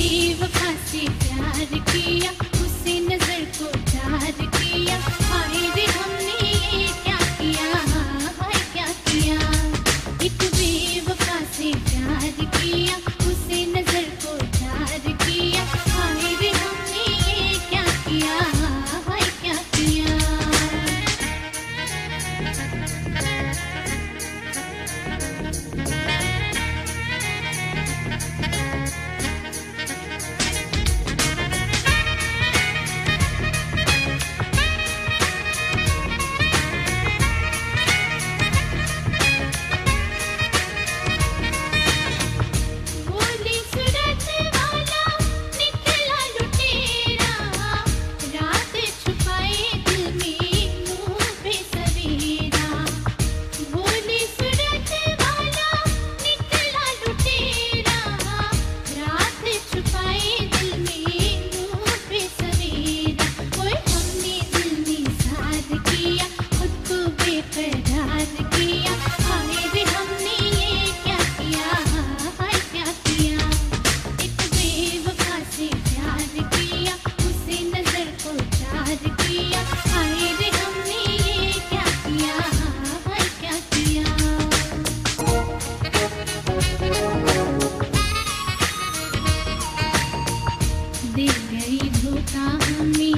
जीव फंसी प्यार किया उसी गई धोखा हमें